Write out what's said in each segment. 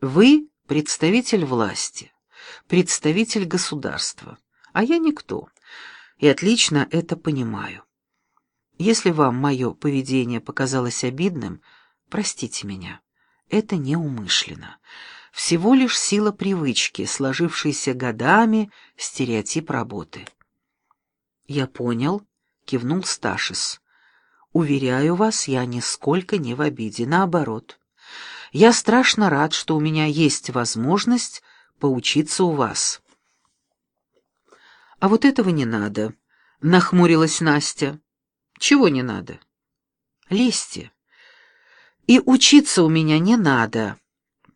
Вы представитель власти, представитель государства, а я никто, и отлично это понимаю. Если вам мое поведение показалось обидным, простите меня. Это неумышленно. Всего лишь сила привычки, сложившейся годами стереотип работы. «Я понял», — кивнул Сташис. «Уверяю вас, я нисколько не в обиде, наоборот. Я страшно рад, что у меня есть возможность поучиться у вас». «А вот этого не надо», — нахмурилась Настя. «Чего не надо?» «Лезьте. И учиться у меня не надо».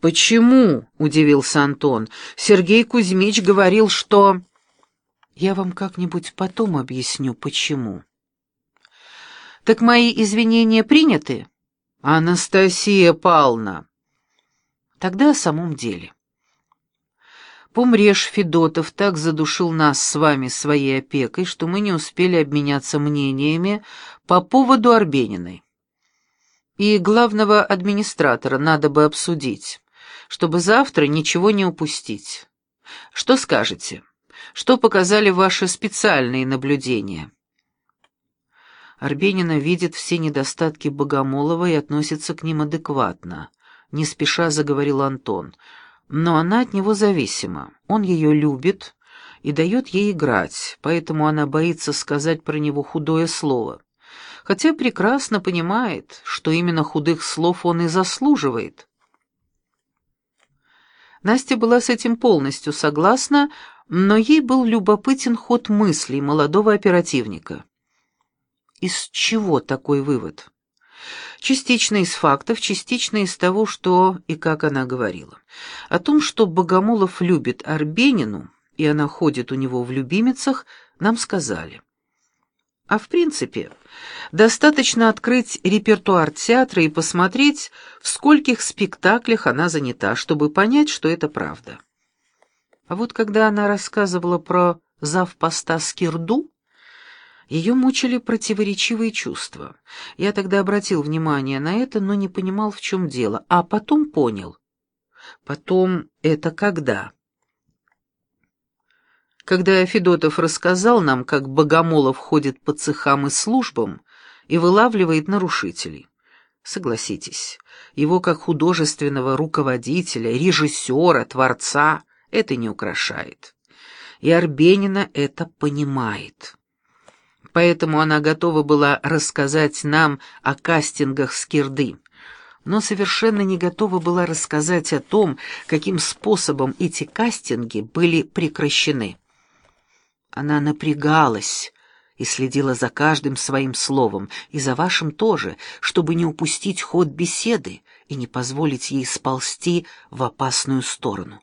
«Почему?» — удивился Антон. «Сергей Кузьмич говорил, что...» «Я вам как-нибудь потом объясню, почему». «Так мои извинения приняты?» «Анастасия Павловна!» «Тогда о самом деле. Помрешь, Федотов так задушил нас с вами своей опекой, что мы не успели обменяться мнениями по поводу Арбениной. И главного администратора надо бы обсудить, чтобы завтра ничего не упустить. Что скажете? Что показали ваши специальные наблюдения?» Арбенина видит все недостатки Богомолова и относится к ним адекватно. Не спеша заговорил Антон — но она от него зависима. Он ее любит и дает ей играть, поэтому она боится сказать про него худое слово, хотя прекрасно понимает, что именно худых слов он и заслуживает. Настя была с этим полностью согласна, но ей был любопытен ход мыслей молодого оперативника. Из чего такой вывод? Частично из фактов, частично из того, что и как она говорила. О том, что Богомолов любит Арбенину, и она ходит у него в любимицах, нам сказали. А в принципе, достаточно открыть репертуар театра и посмотреть, в скольких спектаклях она занята, чтобы понять, что это правда. А вот когда она рассказывала про завпоста Скирду, ее мучили противоречивые чувства. Я тогда обратил внимание на это, но не понимал, в чем дело, а потом понял. Потом это когда? Когда Федотов рассказал нам, как Богомолов ходит по цехам и службам и вылавливает нарушителей. Согласитесь, его как художественного руководителя, режиссера, творца это не украшает. И Арбенина это понимает поэтому она готова была рассказать нам о кастингах Скирды, но совершенно не готова была рассказать о том, каким способом эти кастинги были прекращены. Она напрягалась и следила за каждым своим словом, и за вашим тоже, чтобы не упустить ход беседы и не позволить ей сползти в опасную сторону.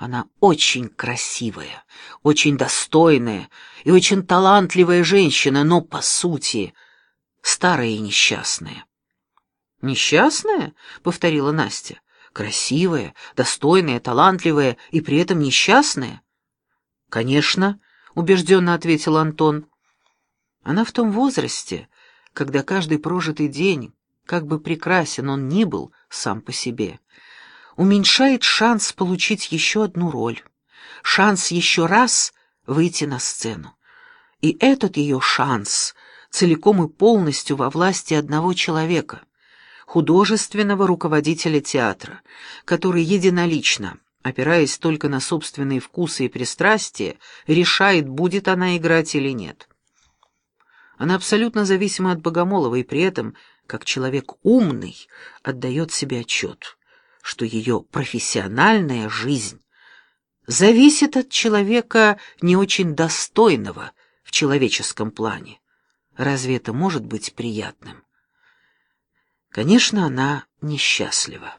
Она очень красивая, очень достойная и очень талантливая женщина, но, по сути, старая и несчастная. «Несчастная?» — повторила Настя. «Красивая, достойная, талантливая и при этом несчастная?» «Конечно», — убежденно ответил Антон. «Она в том возрасте, когда каждый прожитый день, как бы прекрасен он ни был сам по себе, — уменьшает шанс получить еще одну роль, шанс еще раз выйти на сцену. И этот ее шанс целиком и полностью во власти одного человека, художественного руководителя театра, который единолично, опираясь только на собственные вкусы и пристрастия, решает, будет она играть или нет. Она абсолютно зависима от Богомолова и при этом, как человек умный, отдает себе отчет что ее профессиональная жизнь зависит от человека не очень достойного в человеческом плане. Разве это может быть приятным? Конечно, она несчастлива.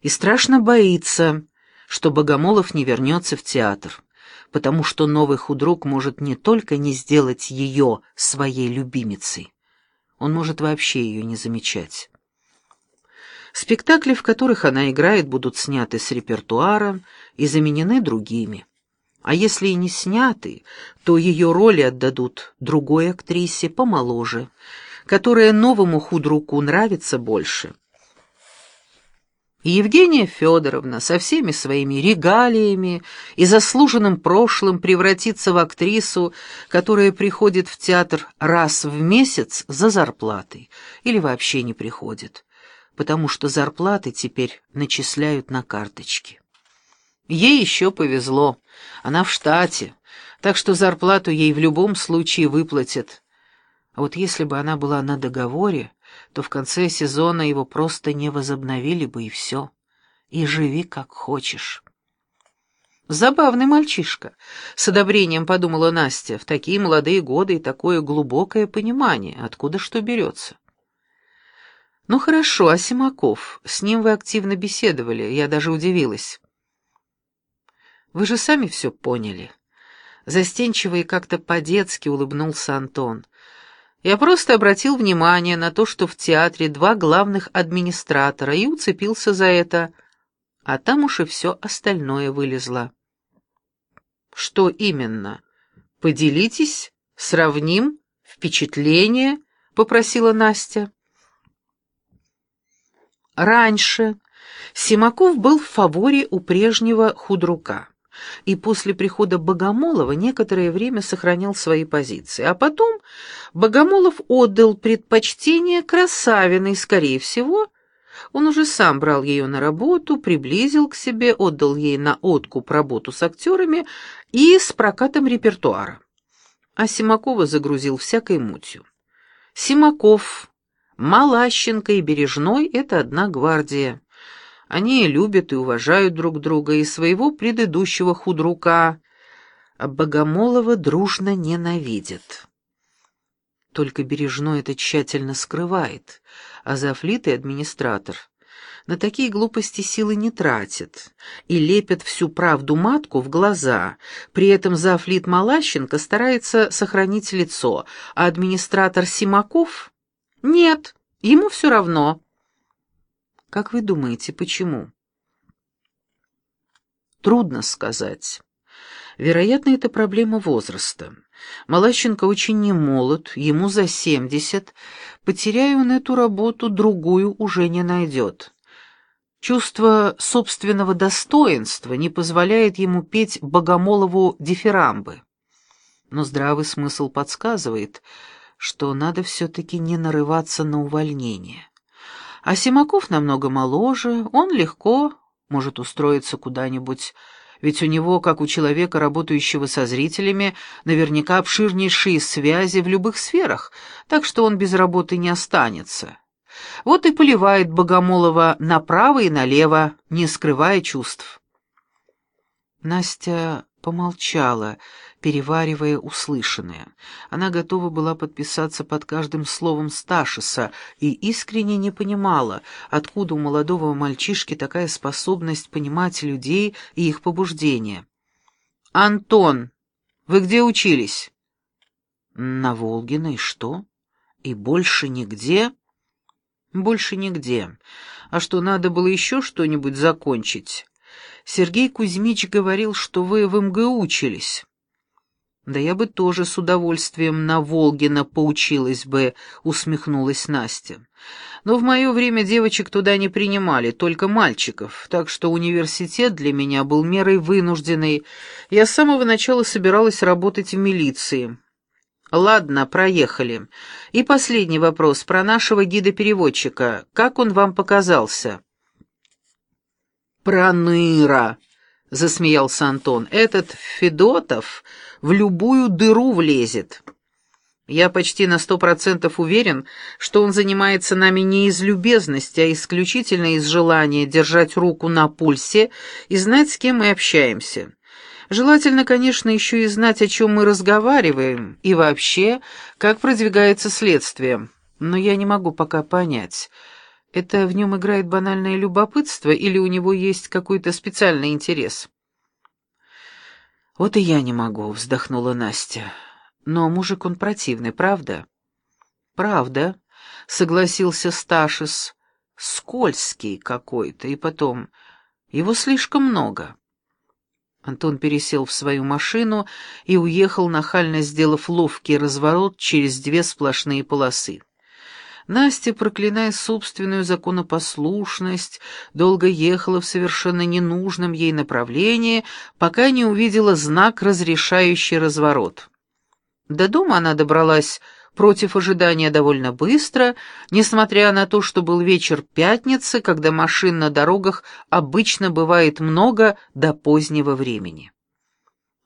И страшно боится, что Богомолов не вернется в театр, потому что новый худрук может не только не сделать ее своей любимицей, он может вообще ее не замечать. Спектакли, в которых она играет, будут сняты с репертуара и заменены другими. А если и не сняты, то ее роли отдадут другой актрисе помоложе, которая новому худруку нравится больше. И Евгения Федоровна со всеми своими регалиями и заслуженным прошлым превратится в актрису, которая приходит в театр раз в месяц за зарплатой или вообще не приходит, потому что зарплаты теперь начисляют на карточки. Ей еще повезло, она в штате, так что зарплату ей в любом случае выплатят. А вот если бы она была на договоре, то в конце сезона его просто не возобновили бы, и все. И живи как хочешь. Забавный мальчишка, с одобрением подумала Настя, в такие молодые годы и такое глубокое понимание, откуда что берется. Ну хорошо, а Симаков, с ним вы активно беседовали, я даже удивилась. Вы же сами все поняли. Застенчиво и как-то по-детски улыбнулся Антон. Я просто обратил внимание на то, что в театре два главных администратора, и уцепился за это, а там уж и все остальное вылезло. Что именно? Поделитесь, сравним, впечатление, попросила Настя. Раньше Симаков был в фаворе у прежнего худрука и после прихода Богомолова некоторое время сохранял свои позиции. А потом Богомолов отдал предпочтение Красавиной, скорее всего, он уже сам брал ее на работу, приблизил к себе, отдал ей на откуп работу с актерами и с прокатом репертуара. А Симакова загрузил всякой мутью. Симаков, Малащенко и Бережной — это одна гвардия. Они любят и уважают друг друга и своего предыдущего худрука, а Богомолова дружно ненавидят. Только Бережной это тщательно скрывает, а Зафлит администратор на такие глупости силы не тратят и лепят всю правду матку в глаза. При этом Зафлит Малащенко старается сохранить лицо, а администратор Симаков — нет, ему все равно. Как вы думаете, почему? Трудно сказать. Вероятно, это проблема возраста. Малащенко очень не молод, ему за семьдесят. Потеряя он эту работу, другую уже не найдет. Чувство собственного достоинства не позволяет ему петь Богомолову дифирамбы. Но здравый смысл подсказывает, что надо все-таки не нарываться на увольнение. А Симаков намного моложе, он легко может устроиться куда-нибудь, ведь у него, как у человека, работающего со зрителями, наверняка обширнейшие связи в любых сферах, так что он без работы не останется. Вот и поливает Богомолова направо и налево, не скрывая чувств. Настя помолчала, переваривая услышанное. Она готова была подписаться под каждым словом Сташиса и искренне не понимала, откуда у молодого мальчишки такая способность понимать людей и их побуждения. «Антон, вы где учились?» «На Волгиной, что? И больше нигде?» «Больше нигде. А что, надо было еще что-нибудь закончить?» Сергей Кузьмич говорил, что вы в МГУ учились. «Да я бы тоже с удовольствием на Волгина поучилась бы», — усмехнулась Настя. «Но в мое время девочек туда не принимали, только мальчиков, так что университет для меня был мерой вынужденной. Я с самого начала собиралась работать в милиции». «Ладно, проехали. И последний вопрос про нашего гида-переводчика. Как он вам показался?» «Проныра!» — засмеялся Антон. «Этот Федотов в любую дыру влезет. Я почти на сто процентов уверен, что он занимается нами не из любезности, а исключительно из желания держать руку на пульсе и знать, с кем мы общаемся. Желательно, конечно, еще и знать, о чем мы разговариваем, и вообще, как продвигается следствие. Но я не могу пока понять, это в нем играет банальное любопытство или у него есть какой-то специальный интерес? «Вот и я не могу», — вздохнула Настя. «Но мужик он противный, правда?» «Правда», — согласился Сташис. «Скользкий какой-то, и потом, его слишком много». Антон пересел в свою машину и уехал, нахально сделав ловкий разворот через две сплошные полосы. Настя, проклиная собственную законопослушность, долго ехала в совершенно ненужном ей направлении, пока не увидела знак, разрешающий разворот. До дома она добралась против ожидания довольно быстро, несмотря на то, что был вечер пятницы, когда машин на дорогах обычно бывает много до позднего времени.